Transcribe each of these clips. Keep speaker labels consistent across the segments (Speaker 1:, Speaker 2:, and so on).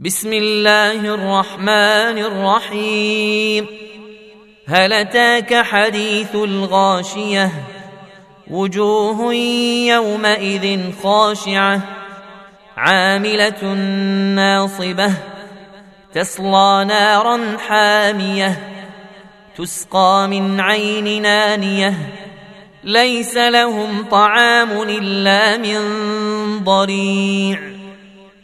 Speaker 1: بسم الله الرحمن الرحيم. هل أتاك حديث الغاشية؟ وجوه يومئذ خاشعة. عاملة ناصبة. تصلى نارا حامية. تسقى من عين نانية. ليس لهم طعام إلا من ضريع.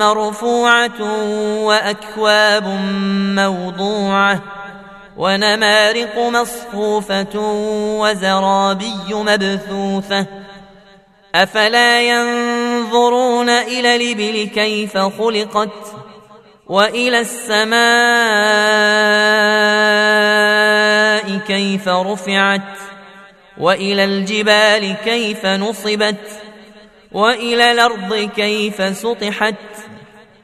Speaker 1: مرفوعه وأكواب موضوعة ونمارق مصفوفة وزرابي مبثوثة. أفلا ينظرون إلى الإبل كيف خلقت وإلى السماء كيف رفعت وإلى الجبال كيف نصبت وإلى الأرض كيف سطحت